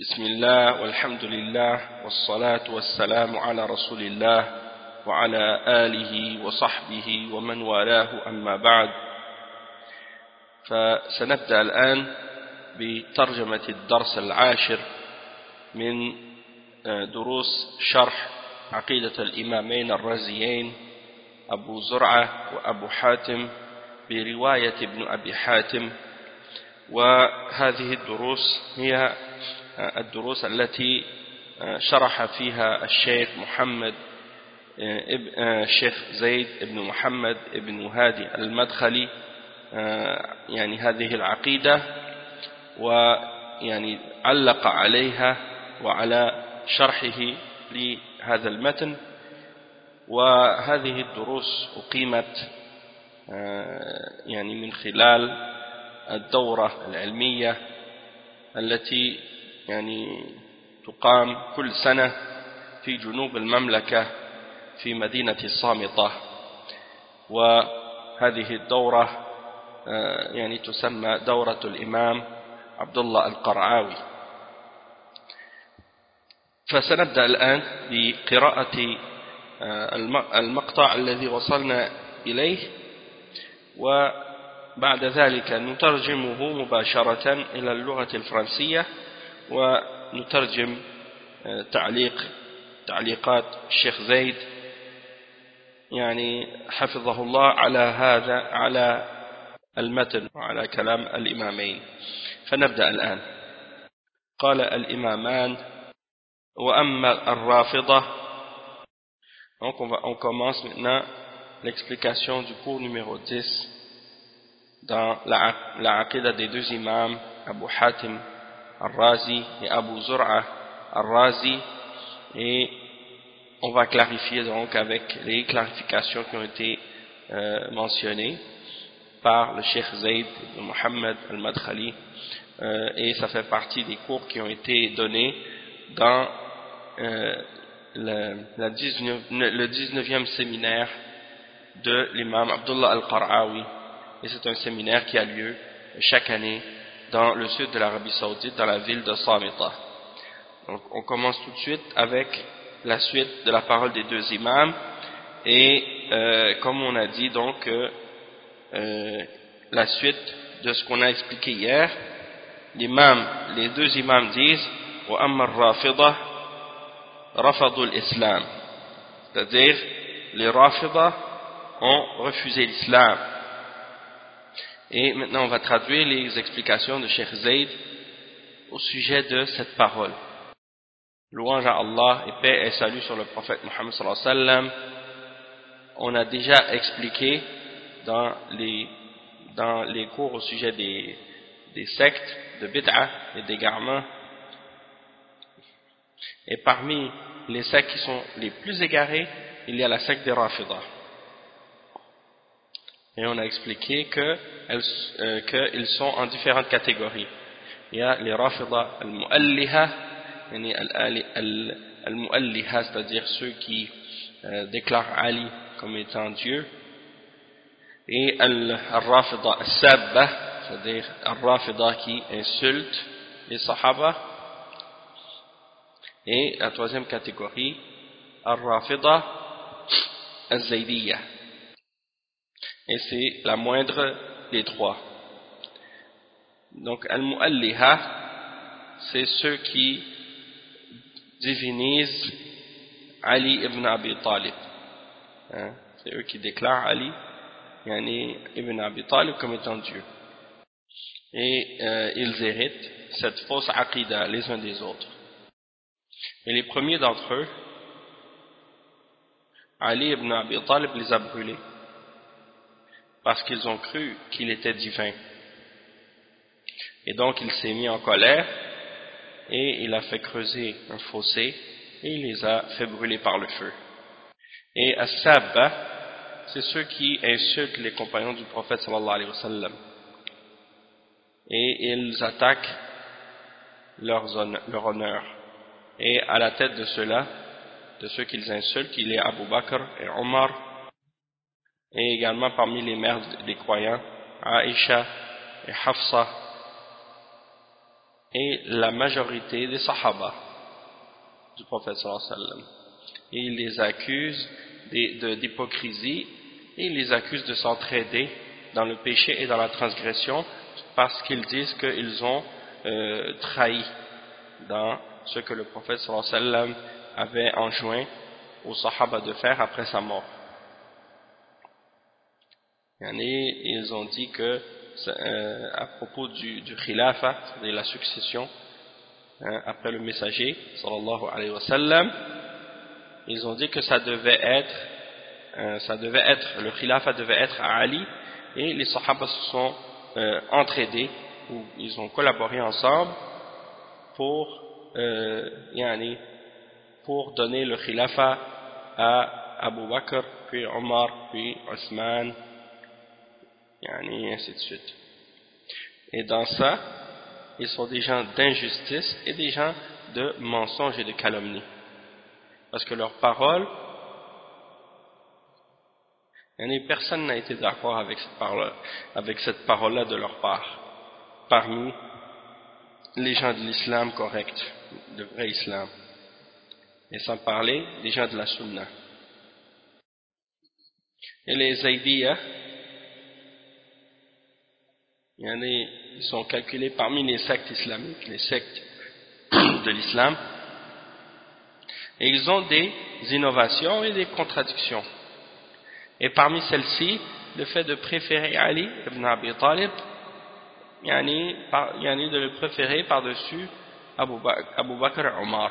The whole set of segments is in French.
بسم الله والحمد لله والصلاة والسلام على رسول الله وعلى آله وصحبه ومن والاه أما بعد. فسنبدأ الآن بترجمة الدرس العاشر من دروس شرح عقيدة الإمامين الرازيين أبو زرعة وأبو حاتم برواية ابن أبي حاتم. وهذه الدروس هي الدروس التي شرح فيها الشيخ محمد الشيخ زيد بن محمد بن هادي المدخلي يعني هذه العقيدة ويعني علق عليها وعلى شرحه لهذا المتن. وهذه الدروس أقيمت يعني من خلال الدورة العلمية التي يعني تقام كل سنة في جنوب المملكة في مدينة الصامطة وهذه الدورة يعني تسمى دورة الإمام عبد الله القرعاوي. فسنبدأ الآن بقراءة المقطع الذي وصلنا إليه. وبعد ذلك نترجمه مباشرة إلى اللغة الفرنسية. ونترجم تعليق تعليقات الشيخ زيد. يعني حفظه الله على هذا على المتن وعلى كلام الإمامين. فنبدأ الآن. قال الإمامان وأما الرافضة Donc on, va, on commence maintenant l'explication du cours numéro 10 dans la, la des deux imams Abu Hatim al-Razi et Abu al-Razi et on va clarifier donc avec les clarifications qui ont été euh, mentionnées par le Cheikh Zayd Mohammed al-Madkhali euh, et ça fait partie des cours qui ont été donnés dans euh, le, la 19, le 19e séminaire de l'imam Abdullah al-Qar'awi. Et c'est un séminaire qui a lieu chaque année dans le sud de l'Arabie Saoudite, dans la ville de Samita. Donc on commence tout de suite avec la suite de la parole des deux imams. Et euh, comme on a dit donc euh, la suite de ce qu'on a expliqué hier, l'imam, les deux imams disent wa amma rafida rafadu l'islam c'est-à-dire les rafida ont refusé l'islam et maintenant on va traduire les explications de Cheikh Zayd au sujet de cette parole. Louange à Allah et paix et salut sur le prophète Mohammed sallam. On a déjà expliqué dans les, cours au sujet des, sectes de bid'a et d'égarements et parmi les sectes qui sont les plus égarés il y a la secte des Rafidah et on a expliqué qu'ils euh, sont en différentes catégories. Il y a les Rafidah al-Mu'alliha al-Mu'alliha c'est-à-dire ceux qui euh, déclarent Ali comme étant Dieu. Et al-Rafida al-Sabba c'est-à-dire al-Rafida qui insulte les Sahaba. Et la troisième catégorie al-Rafida al-Zaydiyya et c'est la moindre des trois. Donc al-Mu'alliha c'est ceux qui divinisent Ali ibn Abi Talib. Hein? c'est eux qui déclarent Ali yani Ibn Abi Talib comme étant Dieu. Et euh, ils héritent cette fausse aqidah les uns des autres. Et les premiers d'entre eux Ali ibn Abi Talib les a brûlés parce qu'ils ont cru qu'il était divin et donc il s'est mis en colère et il a fait creuser un fossé et il les a fait brûler par le feu et As-Sabba, c'est ceux qui insultent les compagnons du prophète sallallahu alayhi wa sallam. Et ils attaquent leur honneur. Et à la tête de ceux-là, de ceux qu'ils insultent, il est Abu Bakr et Omar. Et également parmi les mères des croyants, Aisha et Hafsa et la majorité des sahaba du prophète sallam. Et il les accuse d'hypocrisie et il les accuse de s'entraider dans le péché et dans la transgression parce qu'ils disent qu'ils ont euh, trahi dans ce que le prophète sallam avait enjoint aux sahaba de faire après sa mort. Ils ont dit que euh, à propos du, du khilafa, de la succession, hein, après le messager, sallallahu alayhi wa sallam, ils ont dit que ça devait être, euh, ça devait être, le khilafa devait être à Ali, et les sahaba se sont euh, entraidés, ou ils ont collaboré ensemble pour, euh, yani, pour donner le khilafa à Abu Bakr, puis Omar, puis Osman, et ainsi de suite. Et dans ça, ils sont des gens d'injustice et des gens de mensonges et de calomnie. Parce que leurs paroles, personne n'a été d'accord avec cette parole parole-là de leur part, parmi les gens de l'islam correct, le vrai islam. Et sans parler des gens de la sunna. Et les Zaydiyah, ils sont calculés parmi les sectes islamiques, les sectes de l'islam. Et ils ont des innovations et des contradictions. Et parmi celles-ci, le fait de préférer Ali ibn Abi Talib, yani, de le préférer par-dessus Abu, Bakr Omar.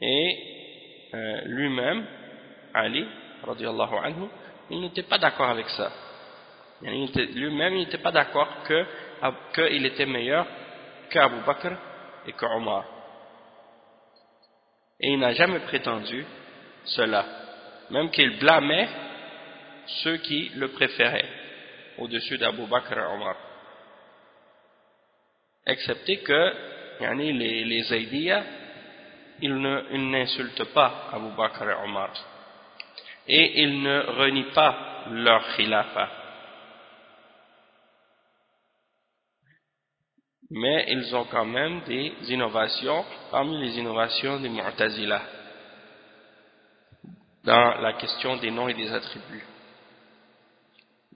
Et euh, lui-même, Ali, radiallahu anhu, il n'était pas d'accord avec ça. Lui-même, il n'était pas d'accord qu'il était meilleur qu'Abu Bakr et qu'Omar. Et il n'a jamais prétendu cela. Même qu'il blâmait ceux qui le préféraient au-dessus d'Abu Bakr et Omar. Excepté que les, les ils n'insultent pas Abu Bakr et Omar et ils ne renient pas leur khilafa. Mais ils ont quand même des innovations parmi les innovations des Mu'tazila dans la question des noms et des attributs.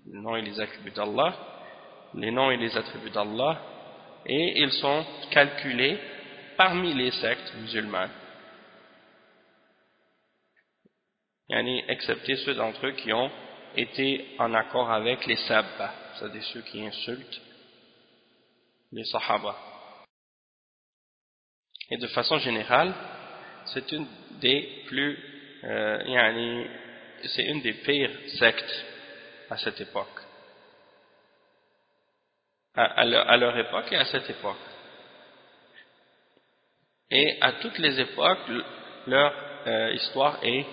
Les noms et les attributs d'Allah, les noms et les attributs d'Allah, et ils sont calculés parmi les sectes musulmanes. Excepté ceux d'entre eux qui ont été en accord avec les sabba, c'est-à-dire ceux qui insultent les sahaba. Et de façon générale, c'est une des plus, euh, c'est une des pires sectes à cette époque. À, leur, époque et à cette époque. Et à toutes les époques, leur euh, histoire est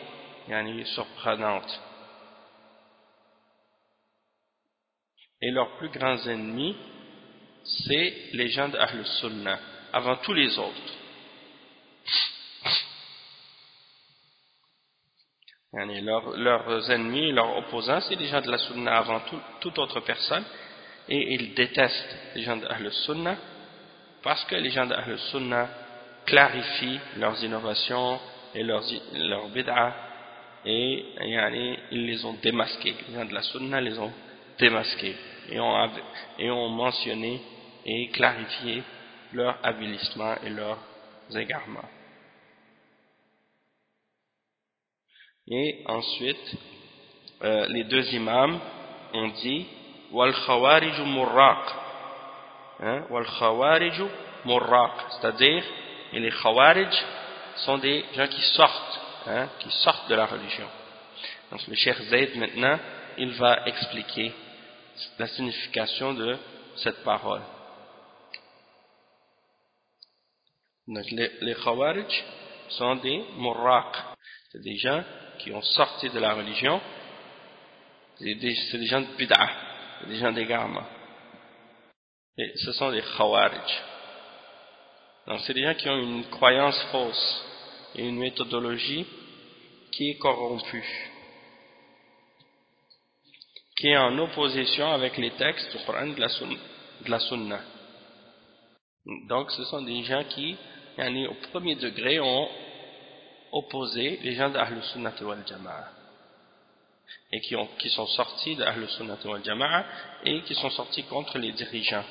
surprenante. Et leurs plus grands ennemis, c'est les gens d'Ahl Sunnah, avant tous les autres. Leurs ennemis, leurs opposants, c'est les gens de la Sunnah avant toute autre personne, et ils détestent les gens d'Ahl Sunnah, parce que les gens d'Ahl Sunnah clarifient leurs innovations et leurs, leurs et ils les ont démasqués. Les gens de la sunna les ont démasqués et ont, et ont mentionné et clarifié leur avilissement et leurs égarements. Et ensuite, euh, les deux imams ont dit wal khawariju murraq hein, wal c'est-à-dire les khawarij sont des gens qui sortent Hein, qui sortent de la religion. Donc le Cheikh Zayd maintenant, il va expliquer la signification de cette parole. Donc les, les Khawarij sont des murraq, c'est des gens qui ont sorti de la religion, c'est des, des, gens de bid'ah, des gens d'égarement. Et ce sont des Khawarij. Donc c'est des gens qui ont une croyance fausse et une méthodologie qui est corrompue, qui est en opposition avec les textes du Coran de la, Sunna. Donc ce sont des gens qui, au premier degré, ont opposé les gens d'Ahl Sunnah wal Jama'a et qui, ont, qui sont sortis d'Ahl Sunnah wal Jama'a et qui sont sortis contre les dirigeants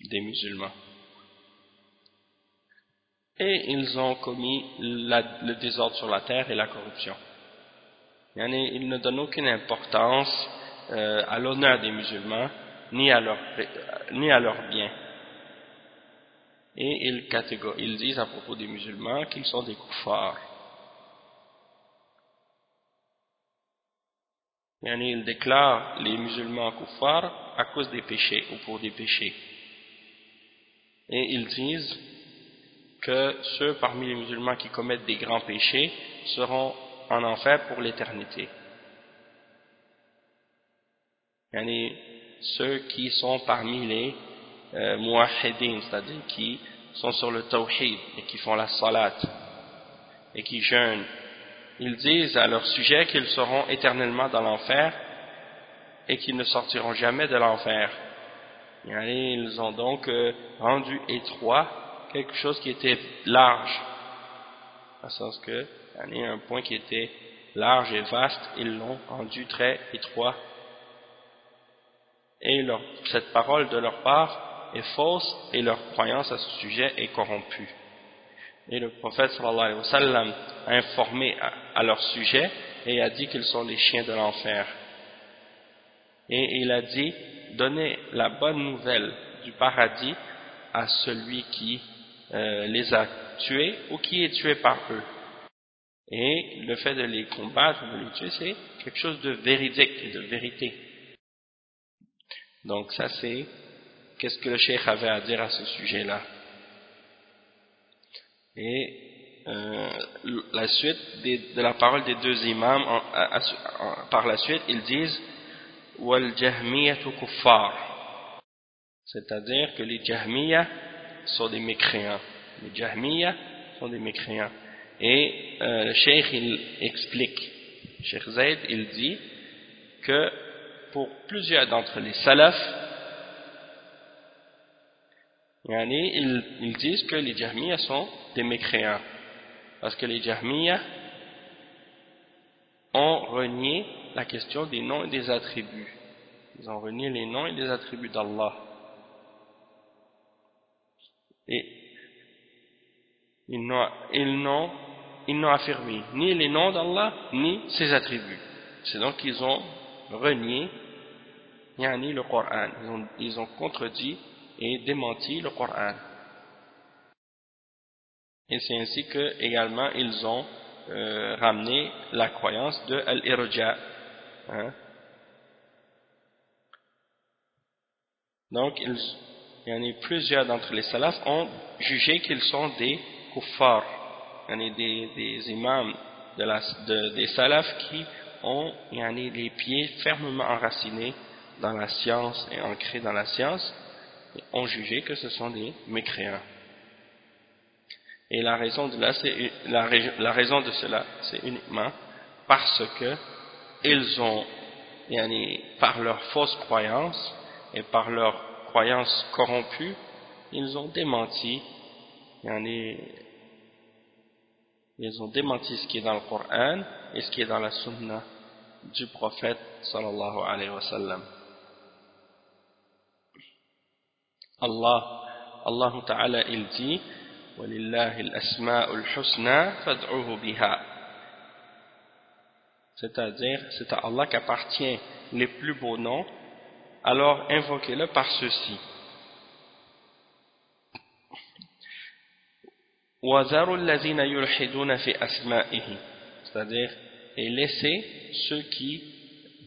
des musulmans. Et ils ont commis le désordre sur la terre et la corruption. Ils ne donnent aucune importance euh, à l'honneur des musulmans ni à leur, ni à. Et ils, ils disent à propos des musulmans qu'ils sont des koufars. Ils déclarent les musulmans koufars à cause des péchés ou pour des péchés. Et ils disent que ceux parmi les musulmans qui commettent des grands péchés seront en enfer pour l'éternité. Ceux qui sont parmi les euh, c'est-à-dire qui sont sur le tawhid et qui font la salat et qui jeûnent, ils disent à leur sujet qu'ils seront éternellement dans l'enfer et qu'ils ne sortiront jamais de l'enfer. Ils ont donc euh, rendu étroit quelque chose qui était large, à sens que un point qui était large et vaste, ils l'ont rendu très étroit. Et cette parole de leur part est fausse et leur croyance à ce sujet est corrompue. Et le prophète sallallahu alayhi wa sallam a informé à, leur sujet et a dit qu'ils sont les chiens de l'enfer. Et il a dit, donnez la bonne nouvelle du paradis à celui qui euh, les a tués ou qui est tué par eux. Et le fait de les combattre, de les tuer, c'est quelque chose de véridique, de vérité. Donc ça c'est, qu'est-ce que le cheikh avait à dire à ce sujet-là. Et euh, la suite de la parole des deux imams, par la suite, ils disent « Wal kuffar » c'est-à-dire que les jahmiyah sont des mécréants. Les jahmiyah sont des mécréants. Et euh, le cheikh il explique, Cheikh Zaid il dit que pour plusieurs d'entre les salafs, ils, disent que les jahmiyah sont des mécréants. Parce que les jahmiyah ont renié la question des noms et des attributs. Ils ont renié les noms et les attributs d'Allah. Et ils n'ont ils affirmé ni les noms d'Allah, ni ses attributs. C'est donc qu'ils ont renié yani, le Coran. Ils ont, ils ont contredit et démenti le Coran. Et c'est ainsi que également ils ont euh, ramené la croyance de Al-Irja. Hein. Donc, il y en a plusieurs d'entre les salafs ont jugé qu'ils sont des kuffars des, des imams de la, de, des salafs qui ont les pieds fermement enracinés dans la science et ancrés dans la science ont jugé que ce sont des mécréants. Et la raison de, la, la raison de cela, c'est uniquement parce que ils ont, par leur fausse croyance et par leur croyance corrompue, ils ont démenti ils ont démenti ce qui est dans le Coran et ce qui est dans la Sunna du prophète sallallahu alayhi wa sallam. Allah, Allah Ta'ala, il dit وَلِلَّهِ الْأَسْمَاءُ الْحُسْنَى فَادْعُوهُ بِهَا C'est-à-dire, c'est à Allah qu'appartient les plus beaux noms, alors invoquez-le par ceci. c'est-à-dire et laisser ceux qui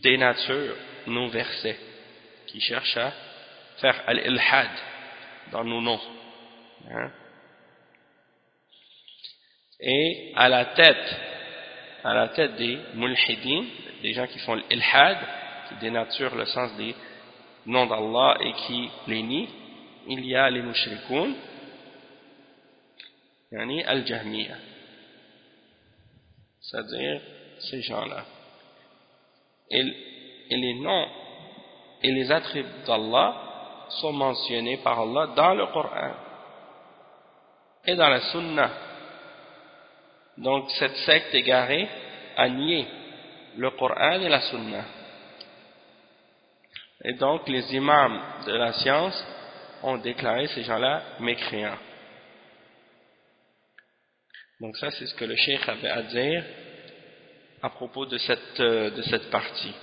dénaturent nos versets qui cherchent à faire al-ilhad dans nos noms hein. et à la tête à la tête des mulhidin des gens qui font l'ilhad qui dénaturent le sens des noms d'Allah et qui les nient il y a les mushrikoun yani al-jahmiya c'est-à-dire ces gens-là et, les noms et les attributs d'Allah sont mentionnés par Allah dans le Coran et dans la Sunna. Donc cette secte égarée a nié le Coran et la Sunna. Et donc les imams de la science ont déclaré ces gens-là mécréants. Donc ça c'est ce que le cheikh avait à dire à propos de cette, euh, de cette partie.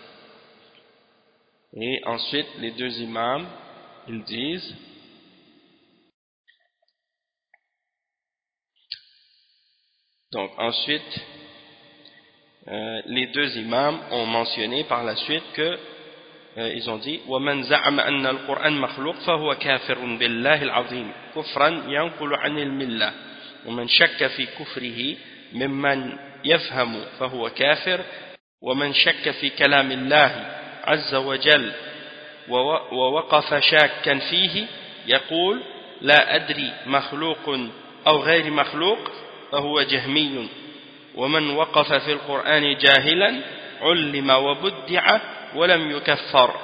Et ensuite les deux imams, ils disent donc ensuite euh, les deux imams ont mentionné par la suite que ils ont dit ومن زعم أن القرآن مخلوق فهو كافر بالله العظيم كفرا ينقل عن الملة ومن شك في كفره ممن يفهم فهو كافر ومن شك في كلام الله عز وجل ووقف شاكا فيه يقول لا أدري مخلوق أو غير مخلوق فهو جهمي ومن وقف في القرآن جاهلا علم وبدع ولم يكفر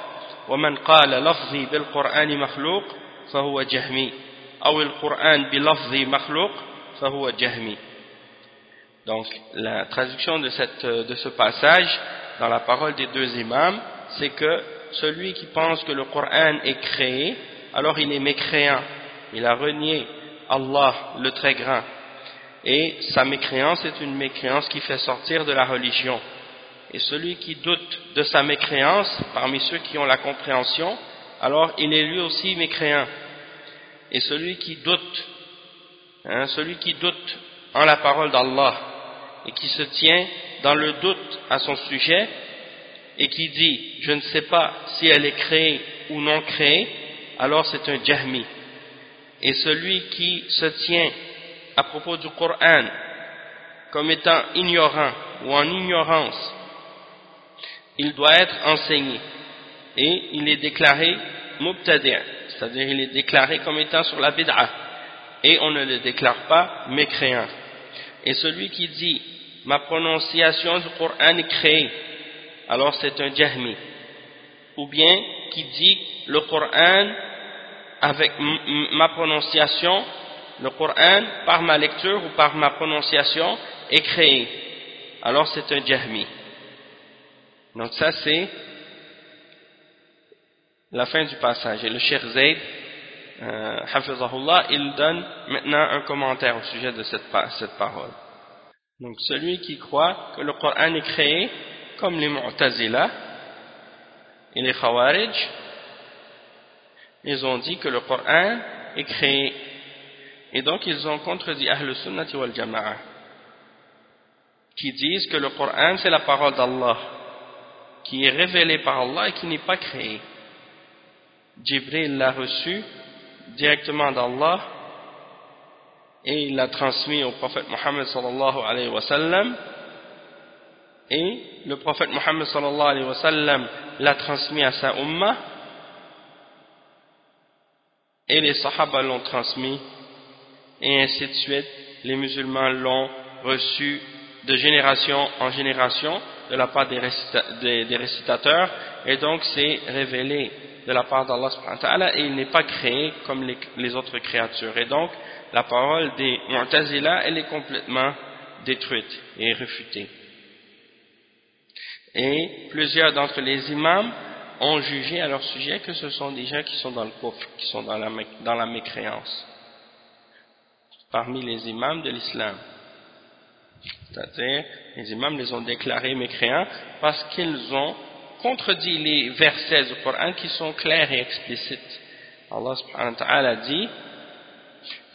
ومن قال لفظي بالقرآن مخلوق فهو جهمي أو القرآن بلفظي مخلوق فهو جهمي Donc, la traduction de, cette, de ce passage dans la parole des deux imams, c'est que celui qui pense que le Coran est créé, alors il est mécréant. Il a renié Allah, le très grand. Et sa mécréance est une mécréance qui fait sortir de la religion. Et celui qui doute de sa mécréance, parmi ceux qui ont la compréhension, alors il est lui aussi mécréant. Et celui qui doute, hein, celui qui doute en la parole d'Allah et qui se tient dans le doute à son sujet et qui dit « je ne sais pas si elle est créée ou non créée », alors c'est un jahmi. Et celui qui se tient à propos du Coran comme étant ignorant ou en ignorance il doit être enseigné. Et il est déclaré mubtadi' c'est-à-dire il est déclaré comme étant sur la bid'a. Et on ne le déclare pas mécréant. Et celui qui dit ma prononciation du Coran est créée alors c'est un jahmi. Ou bien qui dit le Coran avec ma prononciation le Coran par ma lecture ou par ma prononciation est créé alors c'est un jahmi donc ça c'est la fin du passage. Et le Cheikh Zayd, euh, il donne maintenant un commentaire au sujet de cette, cette parole. Donc celui qui croit que le Coran est créé comme les Mu'tazila et les Khawarij, ils ont dit que le Coran est créé. Et donc ils ont contredit Ahl Sunnati wal Jama'a qui disent que le Coran c'est la parole d'Allah qui est révélé par Allah et qui n'est pas créé. Jibril l'a reçu directement d'Allah et il l'a transmis au prophète Mohammed sallallahu alayhi wa sallam. Et le prophète Mohammed sallallahu alayhi wa sallam l'a transmis à sa ummah et les sahaba l'ont transmis et ainsi de suite. Les musulmans l'ont reçu de génération en génération de la part des, récitateurs et donc c'est révélé de la part d'Allah et il n'est pas créé comme les, autres créatures. Et donc la parole des Mu'tazila elle est complètement détruite et réfutée. Et plusieurs d'entre les imams ont jugé à leur sujet que ce sont des gens qui sont dans le qui sont dans la mécréance. Parmi les imams de l'islam c'est-à-dire, les imams les ont déclarés mécréants parce qu'ils ont contredit les versets du Coran qui sont clairs et explicites. Allah subhanahu wa ta'ala dit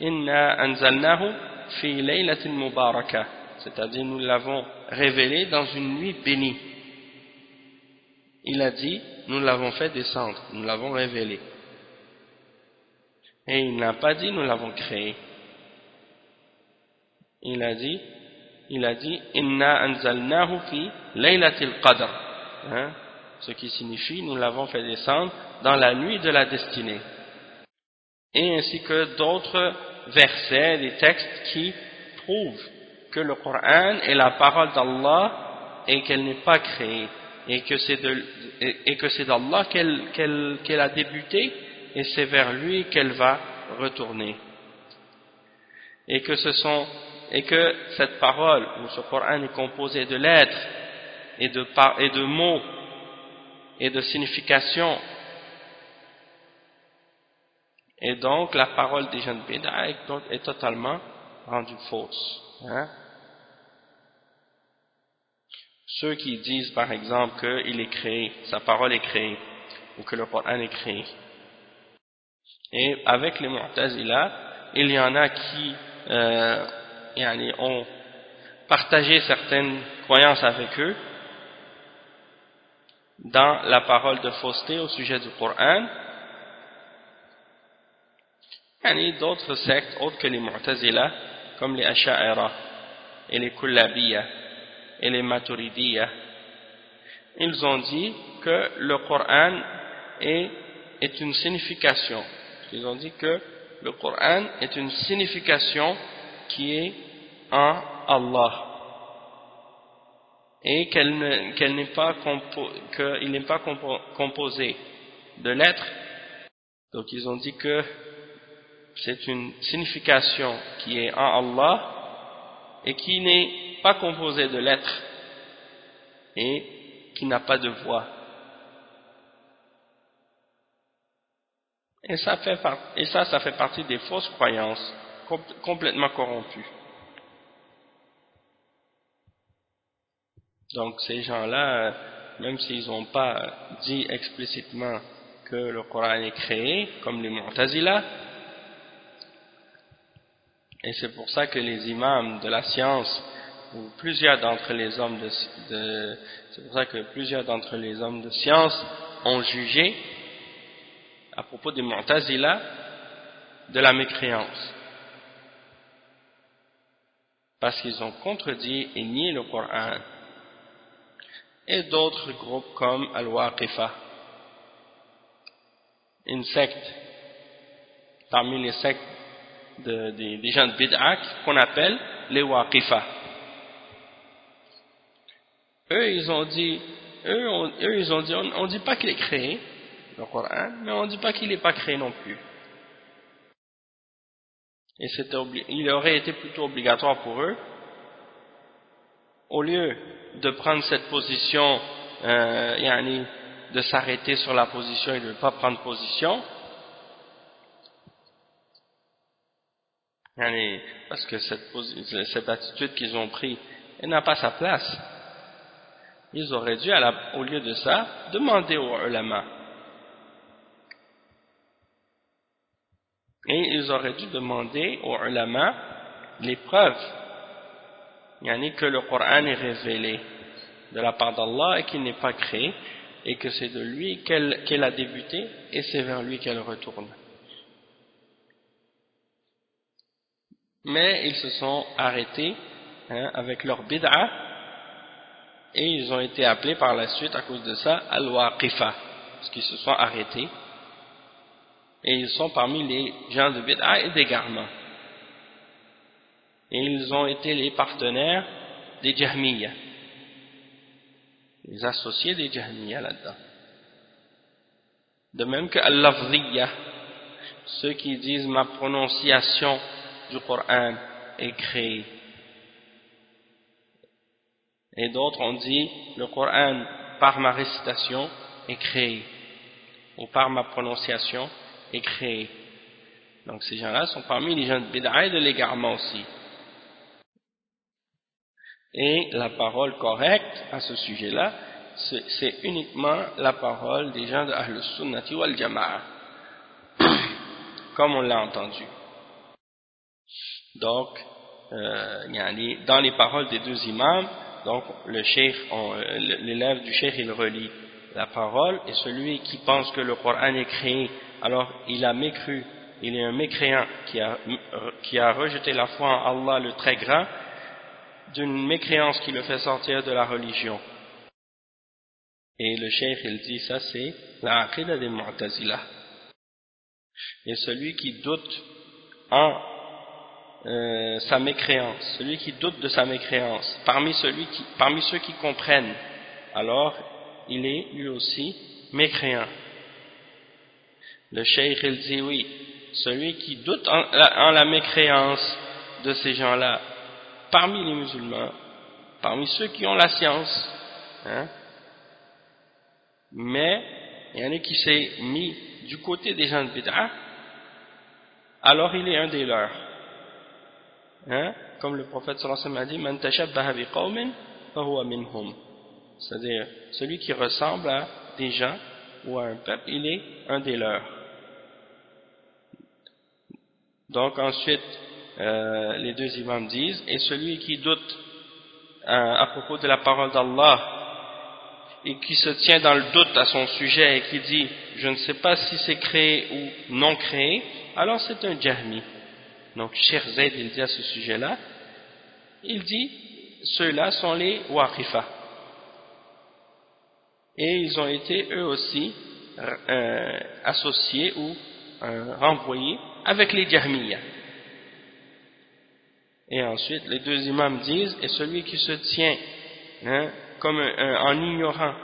Inna anzalnahu fi laylatin mubarakah c'est-à-dire nous l'avons révélé dans une nuit bénie. Il a dit nous l'avons fait descendre, nous l'avons révélé. Et il n'a pas dit nous l'avons créé. Il a dit il a dit inna anzalnahu fi laylatil qadr. Hein? ce qui signifie nous l'avons fait descendre dans la nuit de la destinée. Et ainsi que d'autres versets des textes qui prouvent que le Coran est la parole d'Allah et qu'elle n'est pas créée. Et que c'est d'Allah qu'elle a débuté et c'est vers lui qu'elle va retourner. Et que ce sont et que cette parole ou ce Coran est composé de lettres et de, et de mots et de significations et donc la parole des jeunes bid'a est, totalement rendue fausse hein. ceux qui disent par exemple qu'il est créé sa parole est créée ou que le Coran est créé et avec les Mu'tazila il y en a qui euh, ont partagé certaines croyances avec eux dans la parole de fausseté au sujet du Coran. Et d'autres sectes autres que les Mu'tazila, comme les Asha'ira et les Kullabiya et les Maturidiya, ils ont dit que le Coran est une signification. Ils ont dit que le Coran est une signification qui est en Allah et qu'il n'est pas, pas composé de lettres. Donc ils ont dit que c'est une signification qui est en Allah et qui n'est pas composée de lettres et qui n'a pas de voix. Et et ça, ça fait partie des fausses croyances complètement corrompues. Donc ces gens-là, même s'ils n'ont pas dit explicitement que le Coran est créé, comme les Mu'tazila, et c'est pour ça que les imams de la science, ou plusieurs d'entre les hommes de, de c'est pour ça que plusieurs d'entre les hommes de science ont jugé à propos des Mu'tazila de la mécréance. Parce qu'ils ont contredit et nié le Coran. Et d'autres groupes comme Al-Waqifa, une secte parmi les sectes des gens de Bid'ah qu'on appelle les Waqifa. Eux, ils ont dit, eux, ils ont dit, on ne dit pas qu'il est créé, le Coran, mais on ne dit pas qu'il n'est pas créé non plus. Et il aurait été plutôt obligatoire pour eux, au lieu de prendre cette position, euh, de s'arrêter sur la position et de ne pas prendre position, parce que cette, attitude qu'ils ont prise, n'a pas sa place. Ils auraient dû, au lieu de ça, demander aux ulama Et ils auraient dû demander aux ulama les preuves yani que le Coran est révélé de la part d'Allah et qu'il n'est pas créé et que c'est de lui qu'elle a débuté et c'est vers lui qu'elle retourne. Mais ils se sont arrêtés hein, avec leur bid'a et ils ont été appelés par la suite à cause de ça al-waqifa parce qu'ils se sont arrêtés et ils sont parmi les gens de bid'a et d'égarement. Et ils ont été les partenaires des Jahmiyyah, les associés des Jahmiyyah là-dedans. De même que Al-Lafziyya, ceux qui disent ma prononciation du Coran est créée. Et d'autres ont dit le Coran par ma récitation est créé, ou par ma prononciation est créé. Donc ces gens-là sont parmi les gens de bid'a et de l'égarement aussi. Et la parole correcte à ce sujet-là, c'est uniquement la parole des gens de Ahl Sunnati wal Jama'a, comme on l'a entendu. Donc, euh, dans les paroles des deux imams, donc le euh, l'élève du cheikh, il relie la parole, et celui qui pense que le Coran est créé alors il a mécru, il est un mécréant qui a, qui a rejeté la foi en Allah le très grand, d'une mécréance qui le fait sortir de la religion. Et le cheikh il dit ça c'est la des Mu'tazila. Et celui qui doute en euh, sa mécréance, celui qui doute de sa mécréance, parmi ceux qui comprennent, alors il est lui aussi mécréant. Le cheikh il dit oui, celui qui doute en la, mécréance de ces gens-là, parmi les musulmans, parmi ceux qui ont la science, hein, mais il y en a qui s'est mis du côté des gens de bid'ah, alors il est un des leurs. Hein? Comme le prophète sallallahu alayhi wa sallam a dit, C'est-à-dire, celui qui ressemble à des gens ou à un peuple, il est un des leurs. Donc ensuite, euh, les deux imams disent, et celui qui doute euh, à propos de la parole d'Allah et qui se tient dans le doute à son sujet et qui dit, je ne sais pas si c'est créé ou non créé, alors c'est un jahmi. Donc Cheikh Zayd il dit à ce sujet-là, il dit, ceux-là sont les waqifa. Et ils ont été eux aussi euh, associés ou renvoyés avec les Jahmiyyah. Et ensuite, les deux imams disent, et celui qui se tient hein, comme en ignorant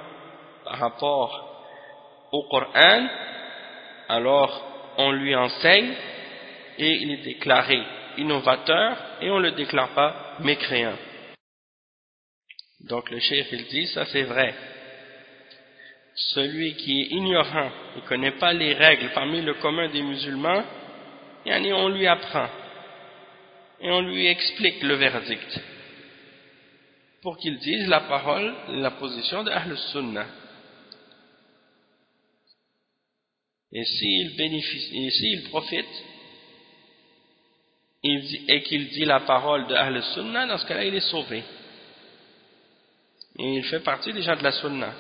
par rapport au Coran, alors on lui enseigne et il est déclaré innovateur et on ne le déclare pas mécréant. Donc le chef il dit, ça c'est vrai. Celui qui est ignorant, il ne connaît pas les règles parmi le commun des musulmans, on lui apprend et on lui explique le verdict pour qu'il dise la parole, la position de Ahl Sunnah. Et s'il bénéficie, s'il profite et qu'il dit la parole de Ahl Sunnah, dans ce cas-là, il est sauvé. Et il fait partie gens de la Sunnah.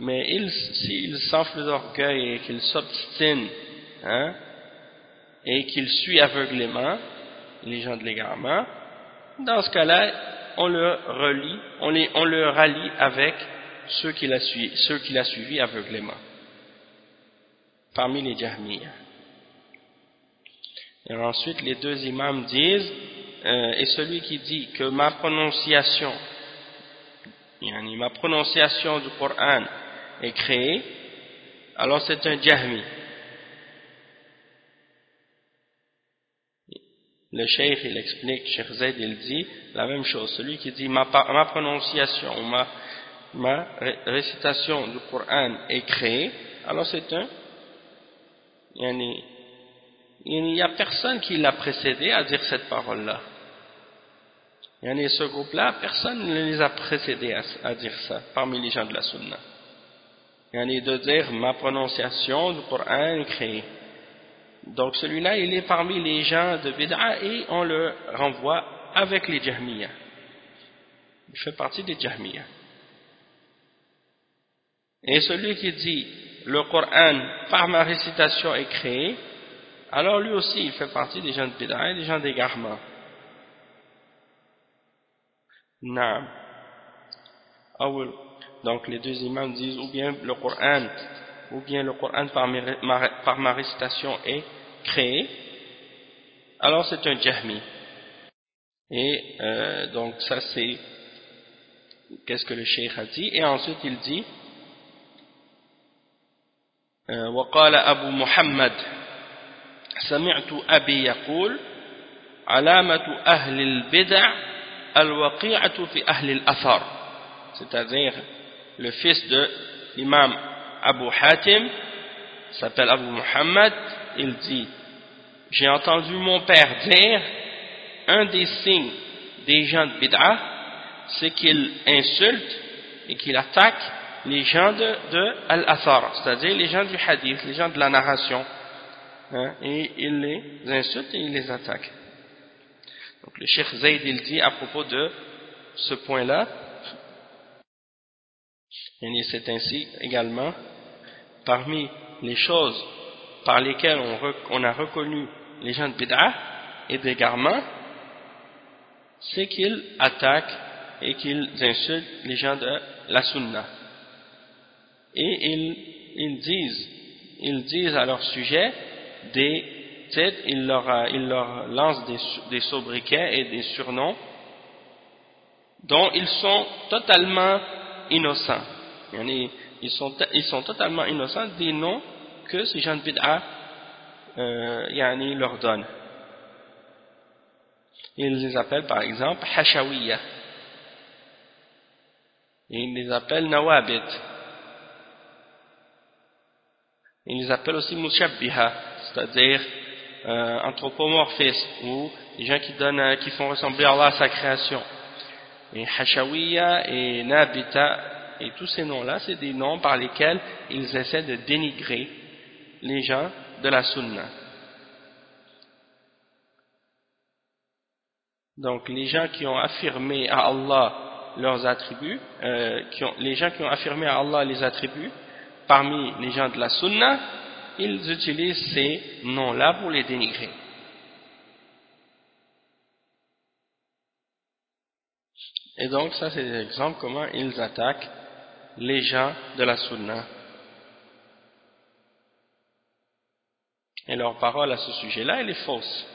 Mais s'il s'enfle d'orgueil et qu'il s'obstine, hein, et qu'il suit aveuglément les gens de l'égarement, dans ce cas-là, on le relie, on, le rallie avec ceux qu'il a, suivi, a suivis aveuglément, parmi les Jahmiyyah. Ensuite, les deux imams disent, euh, et celui qui dit que ma prononciation, ma prononciation du Coran est créée, alors c'est un Jahmi. Le cheikh, il explique, Cheikh Zaid, il dit la même chose. Celui qui dit ma, prononciation, ma, récitation du Coran est créée, alors c'est un. Il n'y a personne qui l'a précédé à dire cette parole-là. Il y a ce groupe-là, personne ne les a précédés à, dire ça, parmi les gens de la Sunna. Il y a de dire ma prononciation du Coran est créée. Donc celui-là, il est parmi les gens de Bid'a et on le renvoie avec les Jahmiyyah. Il fait partie des Jahmiyyah. Et celui qui dit le Coran par ma récitation est créé, alors lui aussi il fait partie des gens de Bid'a et des gens d'égarement. Non. Ah Donc les deux imams disent ou bien le Coran ou bien le Coran par, ma récitation est créé, alors c'est un jahmi. Et euh, donc ça c'est qu'est-ce que le cheikh a dit. Et ensuite il dit وقال أبو محمد سمعت أبي يقول علامة أهل البدع الوقيعة في أهل الأثر c'est-à-dire le fils de l'imam Abu Hatim s'appelle Abu Muhammad, il dit J'ai entendu mon père dire un des signes des gens de Bid'ah, c'est qu'il insulte et qu'il attaque les gens de, Al-Athar, c'est-à-dire les gens du hadith, les gens de la narration. Hein, et il les insulte et il les attaque. Donc le Cheikh Zayd il dit à propos de ce point-là, et c'est ainsi également parmi les choses par lesquelles on, a reconnu les gens de bid'ah et d'égarement, c'est qu'ils attaquent et qu'ils insultent les gens de la sunna. Et ils, disent, ils disent à leur sujet des ils leur, ils leur lancent des, des sobriquets et des surnoms dont ils sont totalement innocents ils sont, ils sont totalement innocents des noms que ces gens de bid'a euh, leur donnent. Ils les appellent par exemple Hashawiyya. Et ils les appellent Nawabit. Ils les appellent aussi Mushabbiha, c'est-à-dire euh, anthropomorphisme, ou les gens qui, donnent, euh, qui font ressembler Allah à sa création. Et Hashawiyya et Nabita et tous ces noms-là, c'est des noms par lesquels ils essaient de dénigrer les gens de la sunna. Donc les gens qui ont affirmé à Allah leurs attributs, euh, les gens qui ont affirmé à Allah les attributs, parmi les gens de la sunna, ils utilisent ces noms-là pour les dénigrer. Et donc ça c'est l'exemple comment ils attaquent les gens de la sunna. Et leur parole à ce sujet-là, elle est fausse.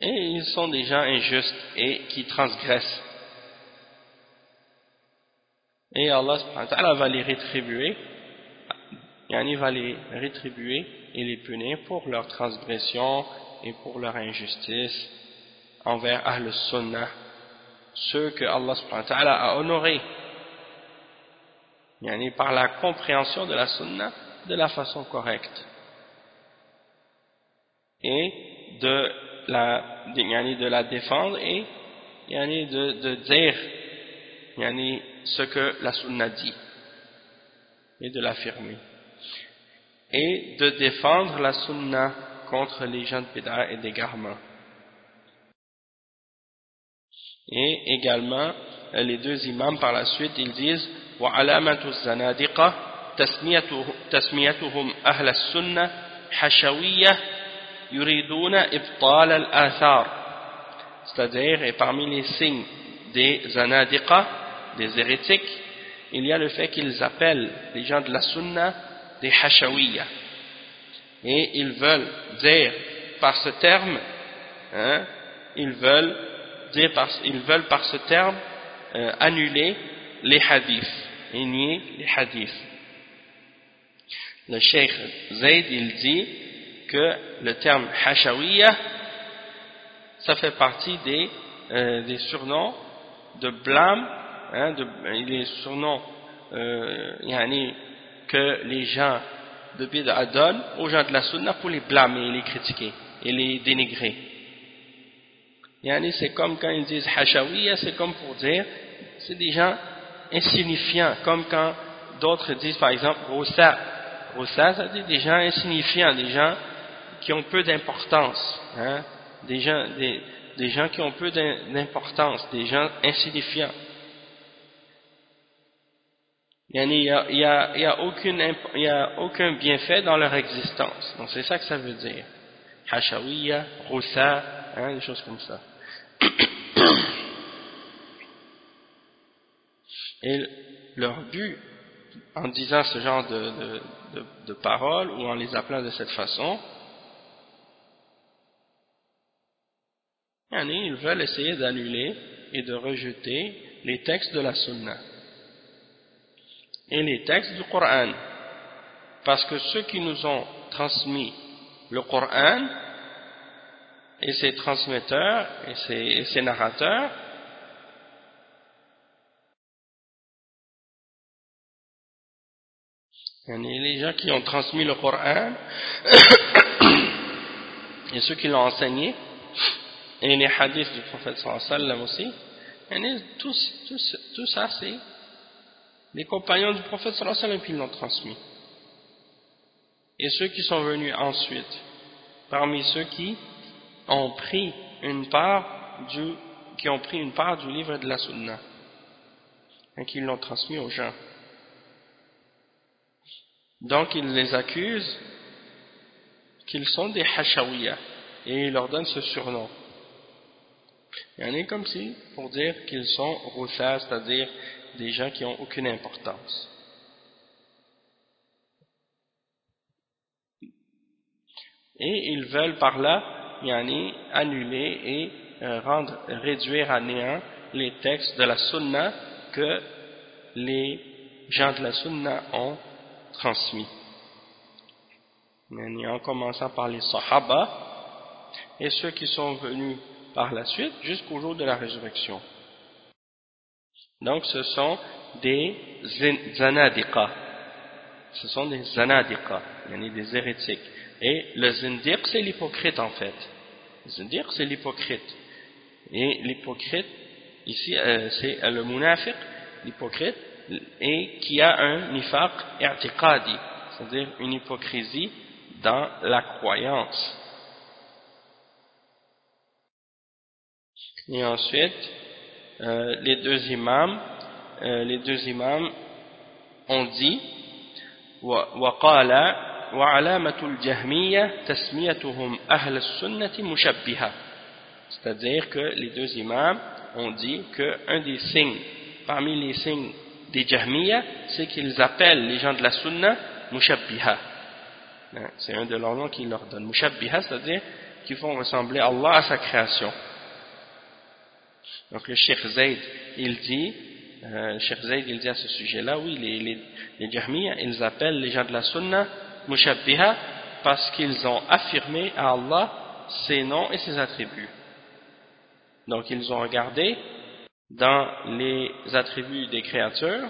Et ils sont des gens injustes et qui transgressent. Et Allah va les rétribuer, il va les rétribuer et les punir pour leur transgression et pour leur injustice envers Ahl Sunnah, ceux que Allah a honorés par la compréhension de la sunna de la façon correcte. Et de la, de la défendre et de, de dire ce que la sunna dit et de l'affirmer. Et de défendre la sunna contre les gens de bid'a et d'égarement et également les deux imams par la suite ils disent وعلامة الزنادقة تسميتهم أهل السنة حشوية يريدون إبطال الآثار c'est-à-dire et parmi les signes des zanadiqa, des hérétiques il y a le fait qu'ils appellent les gens de la sunna des hashawiyya et ils veulent dire par ce terme hein, ils veulent dire par, ils veulent par ce terme euh, annuler les hadiths et nier les hadiths. Le cheikh Zayd, il dit que le terme hashawiyya, ça fait partie des, euh, des surnoms de blâme, hein, de, des surnoms euh, que les gens de Bid'a donnent aux gens de la sunna pour les blâmer, les critiquer et les dénigrer. C'est comme quand ils disent hashawiyya, c'est comme pour dire, c'est des gens insignifiants, comme quand d'autres disent par exemple Rosa. Rosa, ça dit des gens insignifiants, des gens qui ont peu d'importance, hein, des, gens, des, gens qui ont peu d'importance, des gens insignifiants. Il n'y a, a, aucun bienfait dans leur existence. Donc c'est ça que ça veut dire. Hashawiya, Rosa, hein, des choses comme ça. Et leur but, en disant ce genre de, paroles ou en les appelant de cette façon, ils veulent essayer d'annuler et de rejeter les textes de la Sunna et les textes du Coran. Parce que ceux qui nous ont transmis le Coran et ses transmetteurs et ses narrateurs les gens qui ont transmis le Coran et ceux qui l'ont enseigné et les hadiths du prophète sallam aussi. Tout, tout, ça c'est les compagnons du prophète sallam qui l'ont transmis. Et ceux qui sont venus ensuite parmi ceux qui ont pris une part du qui ont pris une part du livre de la sunna et qui l'ont transmis aux gens donc il les accuse qu'ils sont des hashawiyah et il leur donne ce surnom. Il y comme si, pour dire qu'ils sont roussas, c'est-à-dire des gens qui n'ont aucune importance. Et ils veulent par là yani, annuler et euh, rendre, réduire à néant les textes de la sunna que les gens de la sunna ont transmis. En commençant par les sahaba et ceux qui sont venus par la suite jusqu'au jour de la résurrection. Donc ce sont des zanadiqa. Ce sont des zanadiqa, des hérétiques. Et le zindiq, c'est l'hypocrite en fait. Le zindiq, c'est l'hypocrite. Et l'hypocrite, ici, euh, c'est le munafiq, l'hypocrite, et qui a un nifaq i'tiqadi, c'est-à-dire une hypocrisie dans la croyance. Et ensuite, euh, les deux imams, euh, les deux imams ont dit وقال وعلامة الجهمية تسميتهم أهل السنة مشبهة c'est-à-dire que les deux imams ont dit qu'un des signes parmi les signes des Jahmiya c'est qu'ils appellent les gens de la sunna mushabbiha. Hein, c'est un de leurs noms qu'ils leur donnent. Mushabbiha c'est-à-dire qu'ils font ressembler Allah à sa création. Donc le Cheikh Zayd, il dit, euh, Zayd, il dit à ce sujet-là, oui, les, les, les ils appellent les gens de la Sunna Mushabbiha parce qu'ils ont affirmé à Allah ses noms et ses attributs. Donc ils ont regardé dans les attributs des créatures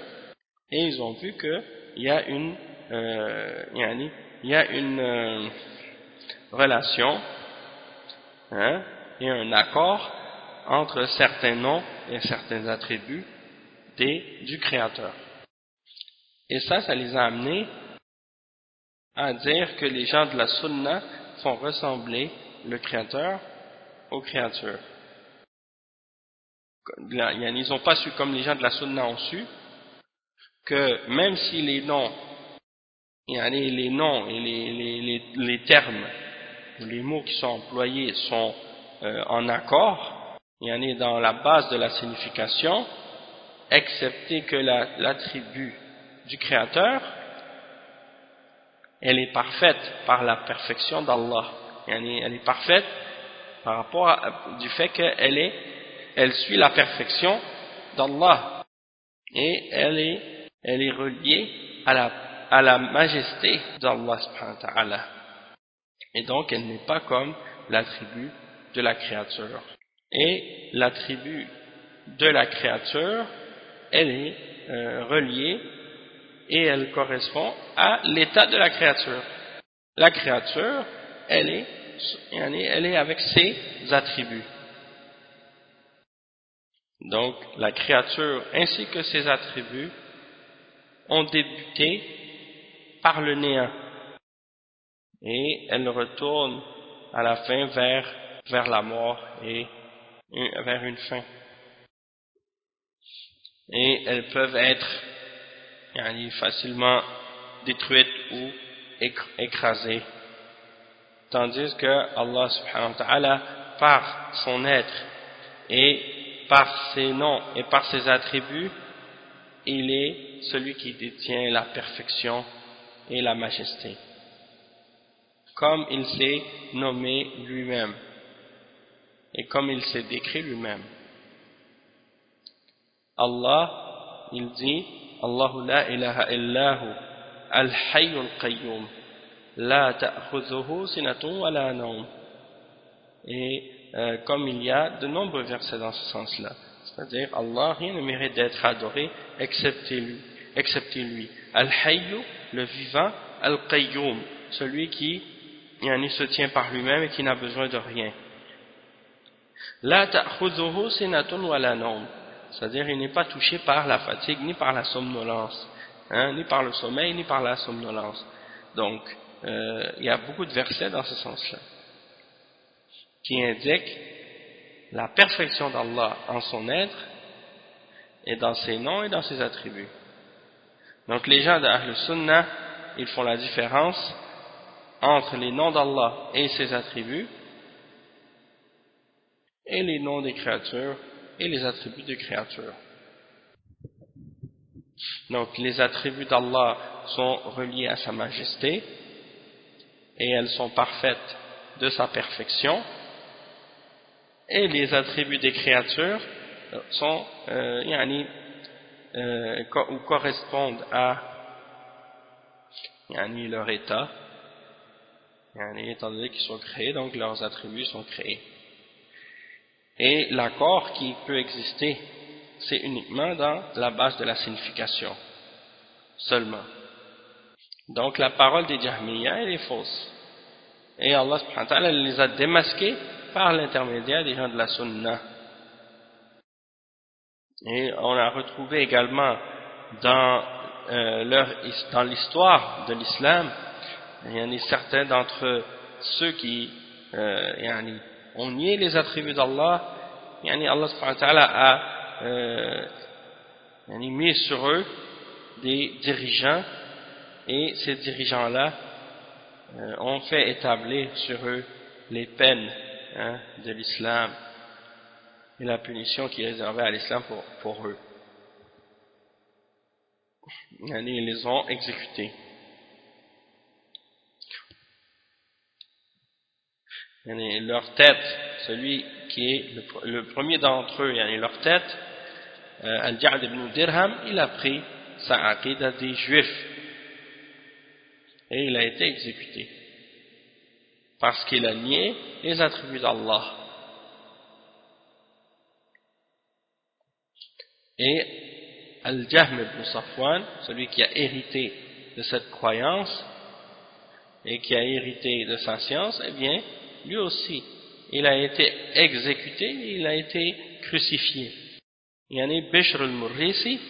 et ils ont vu qu'il y a une, euh, il y a une euh, relation hein, et un accord entre certains noms et certains attributs des, du Créateur. Et ça, ça les a amenés à dire que les gens de la Sunna font ressembler le Créateur aux créatures. Ils n'ont pas su, comme les gens de la Sunna ont su, que même si les noms, les noms et les, les, les, termes, les mots qui sont employés sont euh, en accord, il y en a dans la base de la signification, excepté que l'attribut du Créateur, elle est parfaite par la perfection d'Allah. Elle est parfaite par rapport à, du fait qu'elle est, elle suit la perfection d'Allah. Et elle est, elle est reliée à la, à la majesté d'Allah Et donc, elle n'est pas comme l'attribut de la créature et l'attribut de la créature, elle est euh, reliée et elle correspond à l'état de la créature. La créature, elle est, elle est avec ses attributs. Donc, la créature ainsi que ses attributs ont débuté par le néant et elles retournent à la fin vers, vers la mort et vers une fin. Et elles peuvent être facilement détruites ou écrasées. Tandis que Allah subhanahu wa ta'ala, par son être et par ses noms et par ses attributs, il est celui qui détient la perfection et la majesté. Comme il s'est nommé lui-même et comme il s'est décrit lui-même. Allah, il dit Allahu la ilaha illahu al-hayyul qayyum la ta'khudhuhu sinatun wa la et euh, comme il y a de nombreux versets dans ce sens-là. C'est-à-dire Allah rien ne mérite d'être adoré excepté lui excepté lui. Al-hayyu le vivant al-qayyum celui qui il se tient par lui-même et qui n'a besoin de rien. La ta'khudhuhu sinatun wa la C'est-à-dire, il n'est pas touché par la fatigue, ni par la somnolence, hein, ni par le sommeil, ni par la somnolence. Donc, euh, il y a beaucoup de versets dans ce sens-là, qui indiquent la perfection d'Allah en son être, et dans ses noms et dans ses attributs. Donc, les gens d'Ahl Sunnah, ils font la différence entre les noms d'Allah et ses attributs, et les noms des créatures et les attributs des créatures. Donc les attributs d'Allah sont reliés à sa majesté et elles sont parfaites de sa perfection et les attributs des créatures sont euh, euh, ou correspondent à yani, leur état, yani, étant donné qu'ils sont créés, donc leurs attributs sont créés. Et l'accord qui peut exister, c'est uniquement dans la base de la signification, seulement. Donc la parole des Jahmiyyah, elle est fausse. Et Allah subhanahu wa ta'ala les a démasqués par l'intermédiaire des gens de la Sunna. Et on a retrouvé également dans, euh, l'histoire de l'islam, il y en a certains d'entre ceux qui euh, ont nié les attributs d'Allah, Allah a euh, mis sur eux des dirigeants et ces dirigeants-là ont fait établir sur eux les peines hein, de l'islam et la punition qui est réservée à l'islam pour, pour, eux. Ils les ont exécutés. leur tête, celui qui est le, premier d'entre eux, leur tête, euh, Al-Ja'd ibn Dirham, il a pris sa aqidah des juifs et il a été exécuté parce qu'il a nié les attributs d'Allah. Et Al-Jahm ibn Safwan celui qui a hérité de cette croyance et qui a hérité de sa science eh bien lui aussi il a été exécuté il a été crucifié. Il y en a Bishr al-Murrisi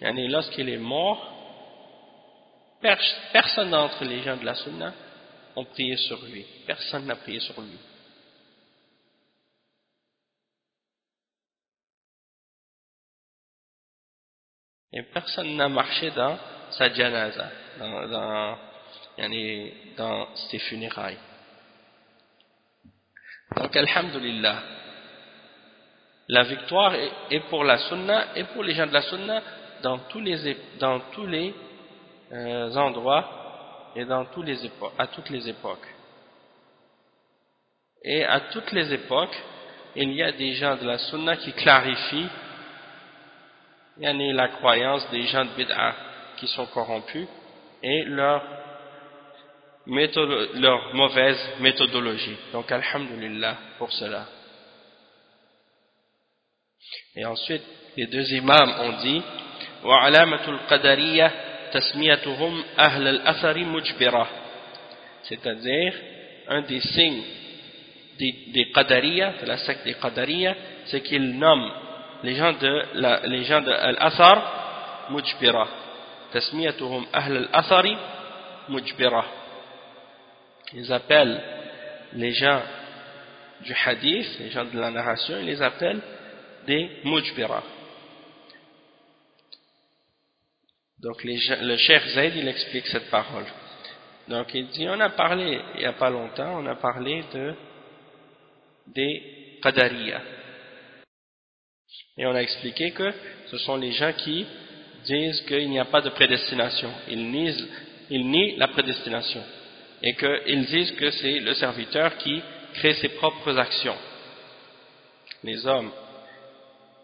lorsqu'il est mort. Personne d'entre les gens de la Sunna ont prié sur lui. Personne n'a prié sur lui. Et personne n'a marché dans sa janaza, dans, ses funérailles. Donc, Alhamdulillah, la victoire est pour la Sunna et pour les gens de la Sunna dans tous les, dans tous les euh, endroits et dans tous les à toutes les époques. Et à toutes les époques, il y a des gens de la sunna qui clarifient il y en a la croyance des gens de bid'a qui sont corrompus et leur, mauvaise méthodologie. Donc, alhamdulillah pour cela. Et ensuite, les deux imams ont dit « Wa alamatul » tasmiyatuhum ahl al-athari mujbira. C'est-à-dire un des signes des, des Qadariya, de la secte des Qadariya, c'est qu'ils nomment les gens de la, les gens de al-athar mujbira. Ahl al-athari ils appellent les gens du hadith, les gens de la narration, ils les appellent des mujbira Donc le Cheikh Zaid, il explique cette parole. Donc il dit, on a parlé, il n'y a pas longtemps, on a parlé de des Qadariya. Et on a expliqué que ce sont les gens qui disent qu'il n'y a pas de prédestination. Ils nient, ils nient la prédestination. Et qu'ils disent que c'est le serviteur qui crée ses propres actions. Les hommes.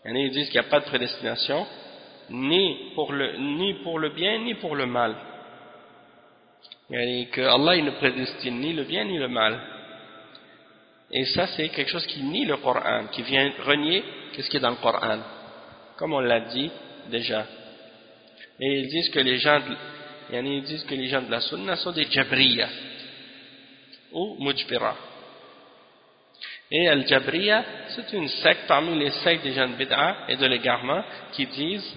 ils disent qu'il n'y a pas de prédestination ni pour le, ni pour le bien ni pour le mal. Et que Allah il ne prédestine ni le bien ni le mal. Et ça c'est quelque chose qui nie le Coran, qui vient renier ce qui est dans le Coran, comme on l'a dit déjà. Et ils disent que les gens ils disent que les gens de la Sunna sont des Jabriya ou Mujbira. Et Al-Jabriya, c'est une secte parmi les sectes des gens de Bid'a et de l'égarement qui disent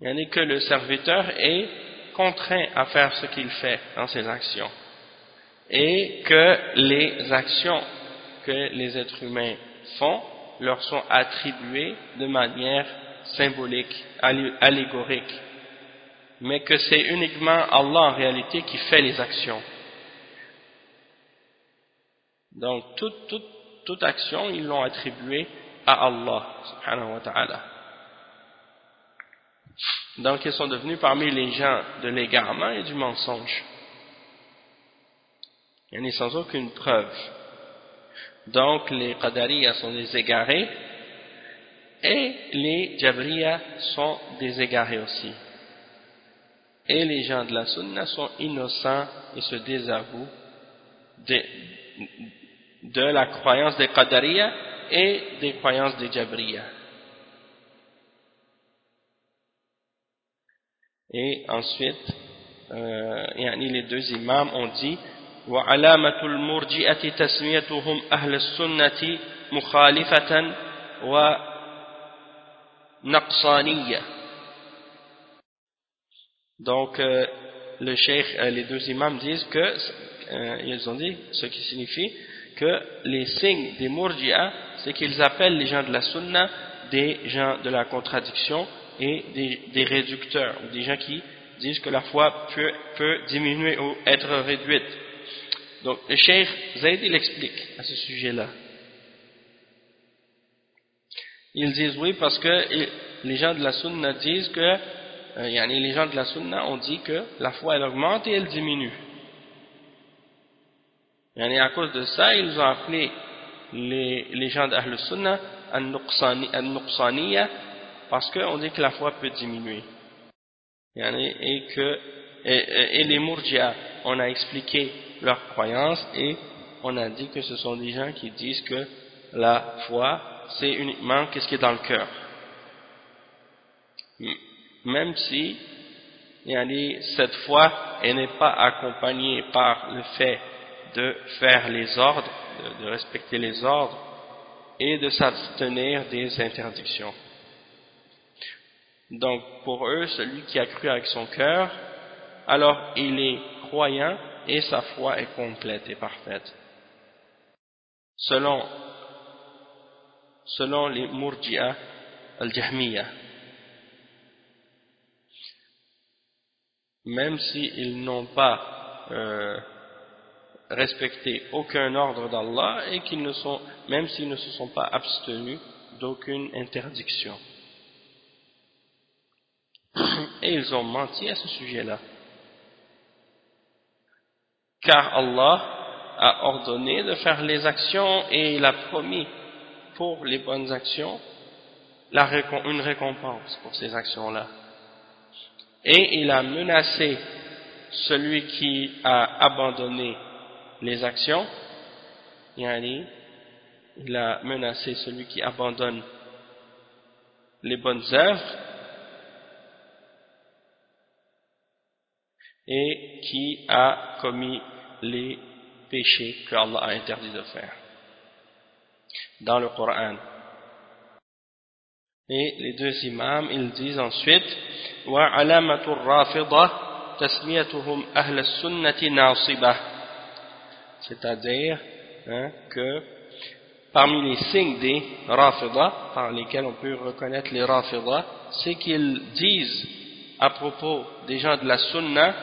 il n'y a que le serviteur est contraint à faire ce qu'il fait dans ses actions et que les actions que les êtres humains font leur sont attribuées de manière symbolique, allégorique. Mais que c'est uniquement Allah en réalité qui fait les actions. Donc toute, toute, toute action ils l'ont attribuée à Allah subhanahu wa ta'ala donc ils sont devenus parmi les gens de l'égarement et du mensonge. Il n'y a sans aucune preuve. Donc les Qadariyas sont des égarés Et les Jabriya sont des égarés aussi. Et les gens de la Sunna sont innocents et se désavouent de, de la croyance des Qadariya et des croyances des Jabriya. Et ensuite, euh, les deux imams ont dit وعلامة المرجئة تسميتهم أهل السنة مخالفة ونقصانية donc euh, le cheikh, euh, les deux imams disent que euh, ils ont dit ce qui signifie que les signes des murji'a c'est qu'ils appellent les gens de la sunna des gens de la contradiction et des, réducteurs ou des gens qui disent que la foi peut, diminuer ou être réduite donc le cheikh Zayd il explique à ce sujet-là. Ils disent oui parce que les gens de la sunna disent que euh, les gens de la sunna ont dit que la foi elle augmente et elle diminue. Et à cause de ça, ils ont appelé les, les gens d'Ahl Sunna al-Nuqsaniya parce qu'on dit que la foi peut diminuer. Et, que, les Murji'a, on a expliqué leur croyance et on a dit que ce sont des gens qui disent que la foi c'est uniquement qu'est-ce qui est dans le cœur même si cette foi n'est pas accompagnée par le fait de faire les ordres de respecter les ordres et de s'abstenir des interdictions donc pour eux celui qui a cru avec son cœur alors il est croyant et sa foi est complète et parfaite. Selon, selon les Murji'a al-Jahmiya, même s'ils n'ont pas euh, respecté aucun ordre d'Allah et qu'ils ne sont, même s'ils ne se sont pas abstenus d'aucune interdiction. Et ils ont menti à ce sujet-là. Car Allah a ordonné de faire les actions et il a promis pour les bonnes actions une récompense pour ces actions-là. Et il a menacé celui qui a abandonné les actions, il a menacé celui qui abandonne les bonnes œuvres et qui a commis les péchés que Allah a interdit de faire dans le Coran. Et les deux imams, ils disent ensuite وعلامة الرافضة تسميتهم أهل السنة ناصبة c'est-à-dire hein, que parmi les signes des Rafida, par lesquels on peut reconnaître les Rafida, c'est qu'ils disent à propos des gens de la Sunna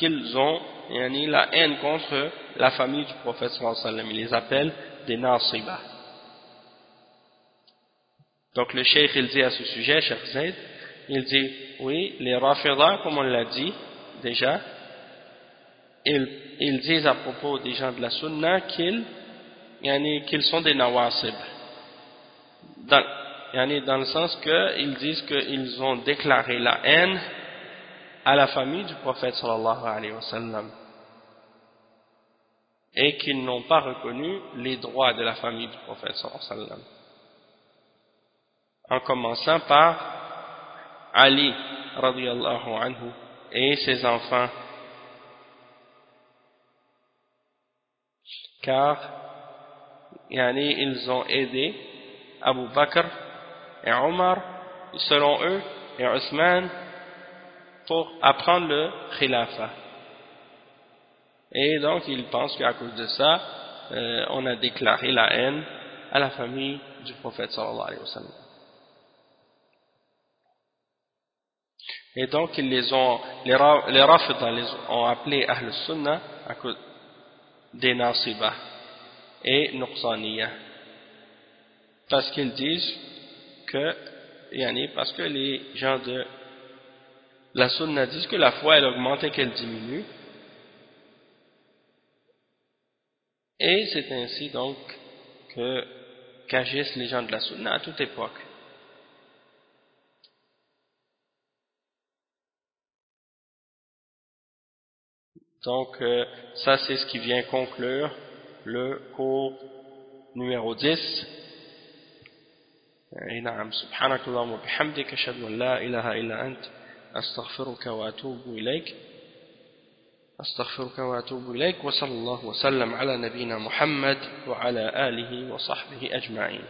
qu'ils ont la haine contre la famille du prophète sallallahu alayhi wa sallam. Il les appelle des Nasiba. Donc le cheikh il dit à ce sujet, Cheikh Zaid, il dit, oui, les Rafida, comme on l'a dit déjà, ils, ils, disent à propos des gens de la Sunna qu'ils qu'ils sont des Nawasib. Dans, dans le sens qu'ils disent qu'ils ont déclaré la haine à la famille du prophète sallallahu alayhi wa sallam. Et qu'ils n'ont pas reconnu les droits de la famille du prophète sallallahu alayhi wa sallam. En commençant par Ali radiyallahu anhu et ses enfants. Car yani, ils ont aidé Abu Bakr et Omar selon eux et Othman pour apprendre le khilafa. Et donc, ils pensent qu'à cause de ça, euh, on a déclaré la haine à la famille du prophète sallallahu alayhi wa. Et donc, ils les ont, les, les les ont appelés Ahl Sunnah à cause des Nasiba et Nuqsaniya. Parce qu'ils disent que, yani, parce que les gens de la sunna dit que la foi elle augmente et qu'elle diminue. Et c'est ainsi donc que qu'agissent les gens de la sunna à toute époque. Donc euh, ça c'est ce qui vient conclure le cours numéro 10 أستغفرك وأتوب إليك. أستغفرك وأتوب إليك وصلى الله وسلم على نبينا محمد وعلى آله وصحبه أجمعين.